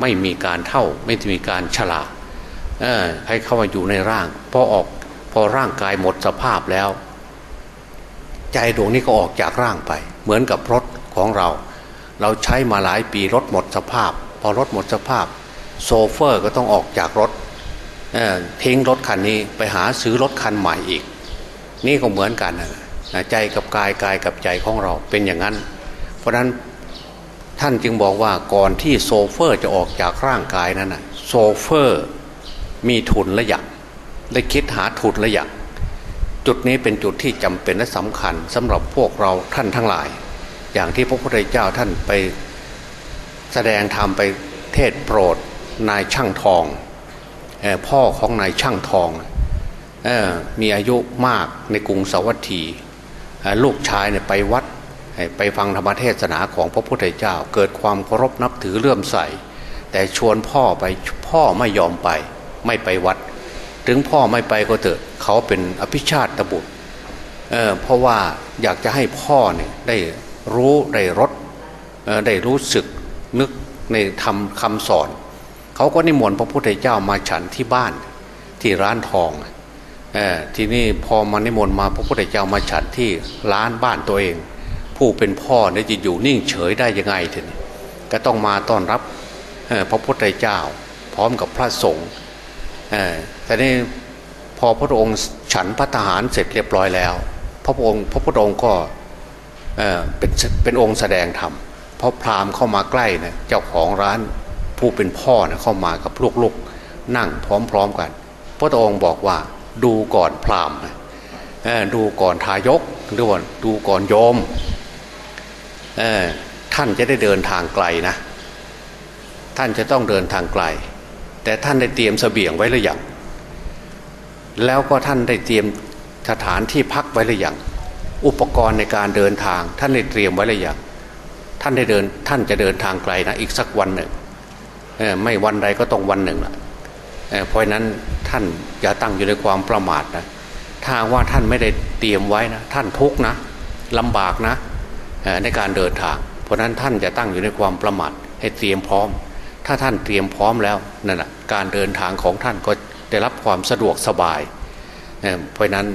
ไม่มีการเท่า ไม่มีการชราให้เข้ามาอยู่ในร่างพอออกพอร่างกายหมดสภาพแล้ว ใจดวงนี้ก็ออกจากร่างไป เหมือนกับรถของเรา เราใช้มาหลายปีรถหมดสภาพ พอรถหมดสภาพ โชเฟอร์ก็ต้องออกจากรถทิ้งรถคันนี้ไปหาซื้อรถคันใหม่อีก นี่ก็เหมือนกันใจกับกายกายกับใจของเราเป็นอย่างนั้น เพราะนั้น ท่านจึงบอกว่าก่อนที่โชเฟอร์จะออกจากร่างกายนั้นนะโชเฟอร์มีทุนและอยากได้คิดหาทุนและอยากจุดนี้เป็นจุดที่จำเป็นและสำคัญสำหรับพวกเราท่านทั้งหลาย อย่างที่พระพุทธเจ้าท่านไปแสดงธรรมไปเทศโปรดนายช่างทองพ่อของนายช่างทองมีอายุมากในกรุงสาวัตถีลูกชายเนี่ยไปวัด ไปฟังธรรมเทศนาของพระพุทธเจ้า เกิดความเคารพนับถือเลื่อมใส แต่ชวนพ่อไปพ่อไม่ยอมไป ไม่ไปวัด ถึงพ่อไม่ไปก็เถอะเขาเป็นอภิชาติบุตรเเพราะว่าอยากจะให้พ่อเนี่ยได้รู้ได้รสได้รู้สึกนึกในทำคำสอน เขาก็นิมนต์พระพุทธเจ้ามาฉันที่บ้านที่ร้านทองทีนี้พอมานิมนต์มาพระพุทธเจ้ามาฉันที่ร้านบ้านตัวเอง ผู้เป็นพ่อเนี่ยจะอยู่นิ่งเฉยได้ยังไงทีนี้ก็ต้องมาต้อนรับพระพุทธเจ้า พร้อมกับพระสงฆ์แต่นี่พอพระองค์ฉันพระทหารเสร็จเรียบร้อยแล้ว พระองค์พระพุทธองค์ก็เป็นเป็นองค์แสดงธรรมพอพราหมณ์เข้ามาใกล้นี่ยเจ้าของร้านผู้เป็นพ่อเนี่ยเข้ามากับลูกๆนั่งพร้อมๆกัน พระองค์บอกว่าดูก่อนพราหมณ์ดูก่อนทายกดูก่อนดูก่อนโยม ท่านจะได้เดินทางไกลนะ ท่านจะต้องเดินทางไกล แต่ท่านได้เตรียมเสบียงไว้หรือยังแล้วก็ท่านได้เตรียมสถานที่พักไว้หรือยังอุปกรณ์ในการเดินทาง ท่านได้เตรียมไว้หรือยังท่านได้เดินท่านจะเดินทางไกลนะอีกสักวันหนึ่งไม่วันใดก็ต้องวันหนึ่งละเพราะนั้นท่านอย่าตั้งอยู่ในความประมาทนะถ้าว่าท่านไม่ได้เตรียมไว้นะ ท่านทุกนะลำบากนะ ในการเดินทาง เพราะนั้นท่านจะตั้งอยู่ในความประมาทให้เตรียมพร้อม ถ้าท่านเตรียมพร้อมแล้วนั่นแหะการเดินทางของท่านก็ได้รับความสะดวกสบายเพราะนั้น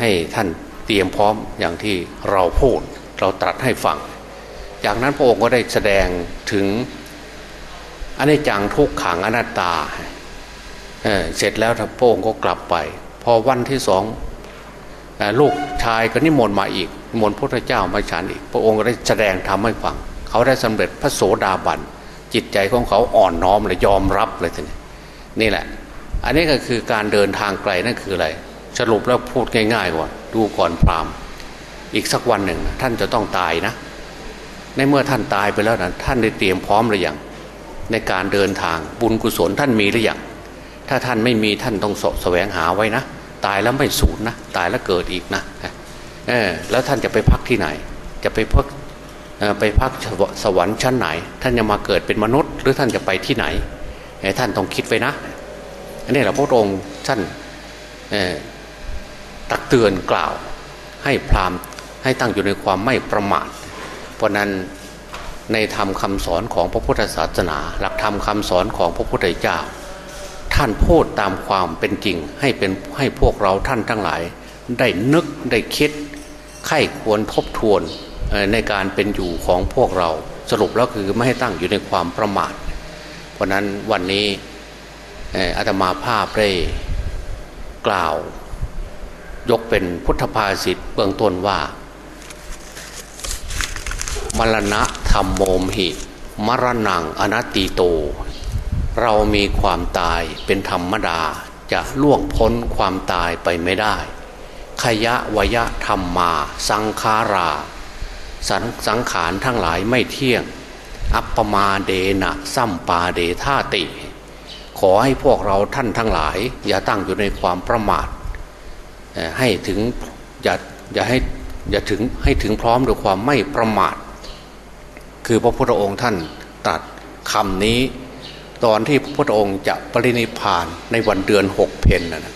ให้ท่านเตรียมพร้อมอย่างที่เราพูดเราตรัสให้ฟัง จากนั้นพระองค์ก็ได้แสดงถึงอันนี้จังทุกขังอนัตตาเเสร็จแล้วพระองค์ก็กลับไป พอวันที่สอง ลูกชายก็นิมนต์มาอีกนิมนต์พระเจ้ามาฉันอีก พระองค์ได้แสดงทำให้ฟัง เขาได้สำเร็จพระโสดาบันจิตใจของเขาอ่อนน้อมเลยยอมรับเลยทีนี้นี่แหละ อันนี้ก็คือการเดินทางไกลนั่นคืออะไร สรุปแล้วพูดง่ายๆว่าดูก่อนพรามอีกสักวันหนึ่ง ท่านจะต้องตายนะ ในเมื่อท่านตายไปแล้วนะท่านได้เตรียมพร้อมหรือยังในการเดินทางบุญกุศลท่านมีหรือยังถ้าท่านไม่มีท่านต้องสะแสวงหาไว้นะ ตายแล้วไม่สูญนะ ตายแล้วเกิดอีกนะเออแล้วท่านจะไปพักที่ไหน จะไปพักไปพักสวรรค์ชั้นไหน ท่านจะมาเกิดเป็นมนุษย์ หรือท่านจะไปที่ไหนท่านต้องคิดไว้นะอันนี้แหละพระองค์ท่านตักเตือนกล่าว ให้พราหมณ์ให้ตั้งอยู่ในความไม่ประมาท เพราะนั้นในธรรมคาสอนของพระพุทธศาสนา หลักธรรมคาสอนของพระพุทธเจ้า ท่านพูดตามความเป็นจริง ให้เป็นให้พวกเราท่านทั้งหลาย ได้นึกได้คิดไข้ควรทบทวนในการเป็นอยู่ของพวกเราสรุปแล้วคือไม่ให้ตั้งอยู่ในความประมาท เพราะนั้นวันนี้อาตมาภาพได้กล่าว ยกเป็นพุทธภาษิตเบื้องต้นว่า มรณะธรรมโมมหิ มรณังอนัตติโต เรามีความตายเป็นธรรมดาจะล่วงพ้นความตายไปไม่ได้ ขยะวยะธรรมมา สังขาราสสังขารทั้งหลายไม่เที่ยง อัปปมาเดนะซัมปาเดธาติ ขอให้พวกเราท่านทั้งหลาย อย่าตั้งอยู่ในความประมาท ให้ถึงอย่าอย่าให้อย่าถึงให้ถึงพร้อมด้วยความไม่ประมาท คือพระพุทธองค์ท่านตัดคำนี้ ตอนที่พระพุทธองค์จะปรินิพานในวันเดือนหกเพนนะ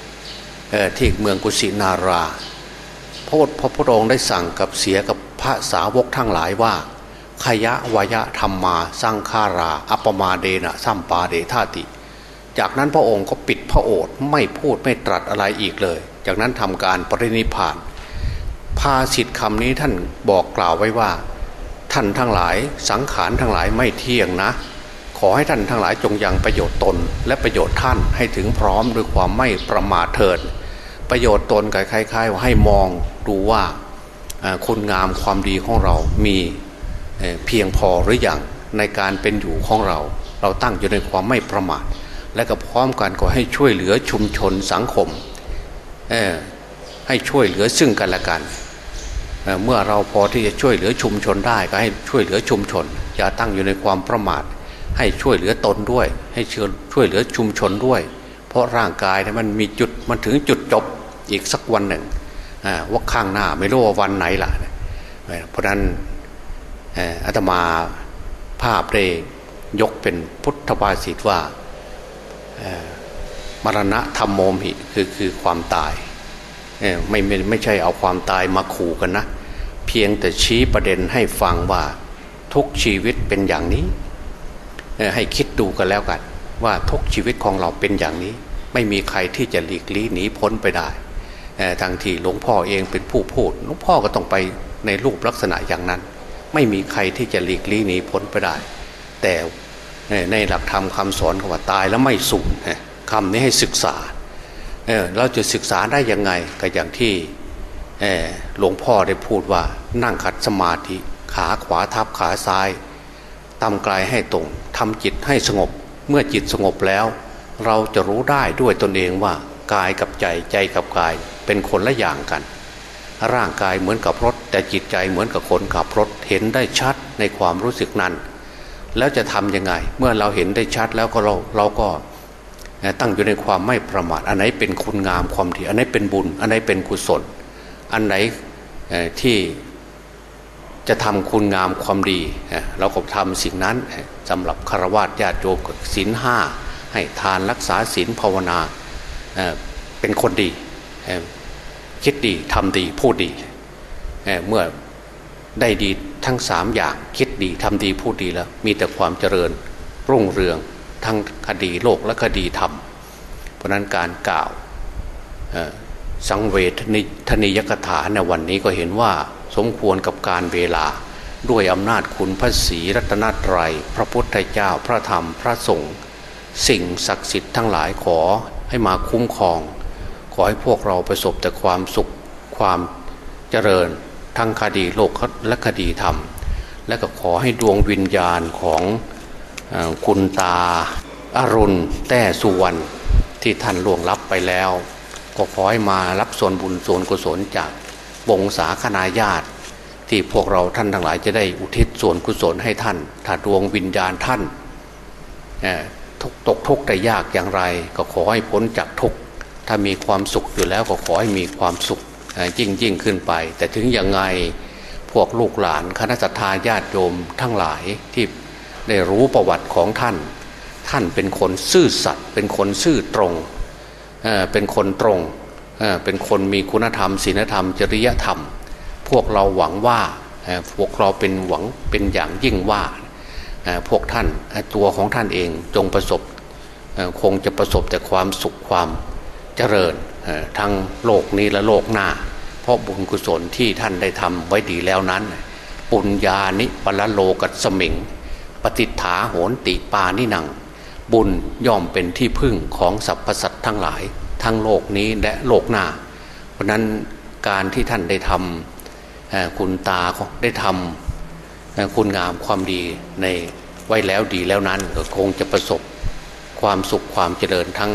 ที่เมืองกุสินาราพระพระพุทธองค์ได้สั่งกับเสียกับพระสาวกทั้งหลายว่าขยะวยะธรรมมาสร้างคารา อัปมาเดนะสัมปาเดธาติ จากนั้นพระองค์ก็ปิดพระโอษฐ์ไม่พูดไม่ตรัสอะไรอีกเลย จากนั้นทำการปรินิพานภาสิทธิ์คำนี้ท่านบอกกล่าวไว้ว่า ท่านทั้งหลายสังขารทั้งหลายไม่เที่ยงนะ อให้ท่านทั้งหลายจงยังประโยชน์ตนและประโยชน์ท่านให้ถึงพร้อมด้วยความไม่ประมาทเถิด ประโยชน์ตนคล้ายๆว่าให้มองดูว่าคุณงามความดีของเรามีเพียงพอหรืออยังในการเป็นอยู่ของเรา เราตั้งอยู่ในความไม่ประมาท และก็พร้อมกันก็ให้ช่วยเหลือชุมชนสังคมให้ช่วยเหลือซึ่งกันและกันเเมื่อเราพอที่จะช่วยเหลือชุมชนได้ก็ให้ช่วยเหลือชุมชน อย่าตั้งอยู่ในความประมาท ให้ช่วยเหลือตนด้วย ให้ช่วยเหลือชุมชนด้วย เพราะร่างกายเนี่ยมันมีจุดมันถึงจุดจบอีกสักวันหนึ่งว่าข้างหน้าไม่รู้ว่าวันไหนล่ะ เพราะนั้นอาตมาภาพได้ยกเป็นพุทธภาษิตว่ามรณะธรรมโมหิคือคือความตายไม่ไม่ไม่ใช่เอาความตายมาขู่กันนะ เพียงแต่ชี้ประเด็นให้ฟังว่าทุกชีวิตเป็นอย่างนี้ ให้คิดดูกันแล้วกัน ว่าทุกชีวิตของเราเป็นอย่างนี้ ไม่มีใครที่จะหลีกลี่หนีพ้นไปได้ทางที่หลวงพ่อเองเป็นผู้พูดหลวงพ่อก็ต้องไปในรูปลักษณะอย่างนั้น ไม่มีใครที่จะหลีกลี่หนีพ้นไปได้ แต่ในหลักธรรมคาสอนคำว่าตายแล้วไม่สูญคำนี้ให้ศึกษาเเราจะศึกษาได้ยังไงก็อย่างที่หลวงพ่อได้พูดว่านั่งขัดสมาธิ ขาขวาทับขาซ้าย ตำกายให้ตรงทำจิตให้สงบ เมื่อจิตสงบแล้ว เราจะรู้ได้ด้วยตนเองว่ากายกับใจใจกับกายเป็นคนละอย่างกัน ร่างกายเหมือนกับรถ แต่จิตใจเหมือนกับคนขับรถเห็นได้ชัดในความรู้สึกนั้น แล้วจะทำยังไง เมื่อเราเห็นได้ชัดแล้วก็เราเราก็ตั้งอยู่ในความไม่ประมาท อันไหนเป็นคุณงามความดี อันไหนเป็นบุญ อันไหนเป็นกุศล อันไหนที่ จะทำคุณงามความดี เราก็ทำสิ่งนั้นสำหรับคารวะญาติโยมศีลห้าให้ทานรักษาศีลภาวนาเป็นคนดี คิดดีทำดีพูดดีเมื่อได้ดีทั้งสามอย่างคิดดีทำดีพูดดีแล้ว มีแต่ความเจริญรุ่งเรืองทั้งคดีโลกและคดีธรรม เพราะนั้นการกล่าวสังเวทนิยกถาในวันนี้ก็เห็นว่า สมควรกับการเวลา ด้วยอำนาจคุณพระศรีรัตนตรัย พระพุทธเจ้าพระธรรมพระสงฆ์สิ่งศักดิ์สิทธิ์ทั้งหลายขอให้มาคุ้มครอง ขอให้พวกเราประสบแต่ความสุขความเจริญ ทั้งคดีโลกและคดีธรรม และก็ขอให้ดวงวิญญาณของคุณตาอารุณแต้สุวรรณที่ท่านล่วงลับไปแล้ว ก็ขอให้มารับส่วนบุญส่วนกุศลจาก วงศาคณาญาติ ที่พวกเราท่านทั้งหลายจะได้อุทิศส่วนกุศลให้ท่าน ถ้าดวงวิญญาณท่านทุกตกทุกข์แต่ยากอย่างไร ก็ขอให้พ้นจากทุกข์ถ้ามีความสุขอยู่แล้วก็ขอให้มีความสุขยิ่งยิ่งขึ้นไป แต่ถึงยังไงพวกลูกหลานคณะสัตยาญาติโยมทั้งหลายที่ได้รู้ประวัติของท่าน ท่านเป็นคนซื่อสัตย์เป็นคนซื่อตรงเเป็นคนตรง เป็นคนมีคุณธรรมศีลธรรม จริยธรรม พวกเราหวังว่าพวกเราเป็นหวังเป็นอย่างยิ่งว่าพวกท่านตัวของท่านเองจงประสบคงจะประสบแต่ความสุขความเจริญทั้งโลกนี้และโลกหน้า เพราะบุญกุศลที่ท่านได้ทำไว้ดีแล้วนั้น ปุญญานิปละโลกัสมิง ปฏิฐาโหนติปานิหนัง บุญย่อมเป็นที่พึ่งของสรรพสัตว์ทั้งหลาย ทั้งโลกนี้และโลกหน้า เพราะนั้นการที่ท่านได้ทำคุณตาได้ทำคุณงามความดีในไว้แล้วดีแล้วนั้นก็คงจะประสบความสุขความเจริญทั้ง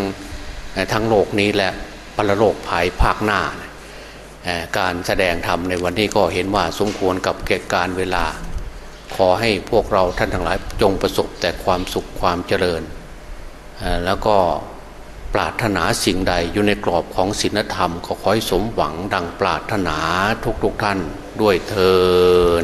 ทั้งโลกนี้และปรโลกภายภาคหน้า การแสดงธรรมในวันนี้ก็เห็นว่าสมควรกับเกิดการเวลา ขอให้พวกเราท่านทั้งหลายจงประสบแต่ความสุขความเจริญ แล้วก็ รารถนาสิ่งใดอยู่ในกรอบของศีลธรรมขอขอให้สมหวังดังปรารถนาทุกๆทท่านด้วยเทอ